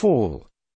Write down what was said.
fall.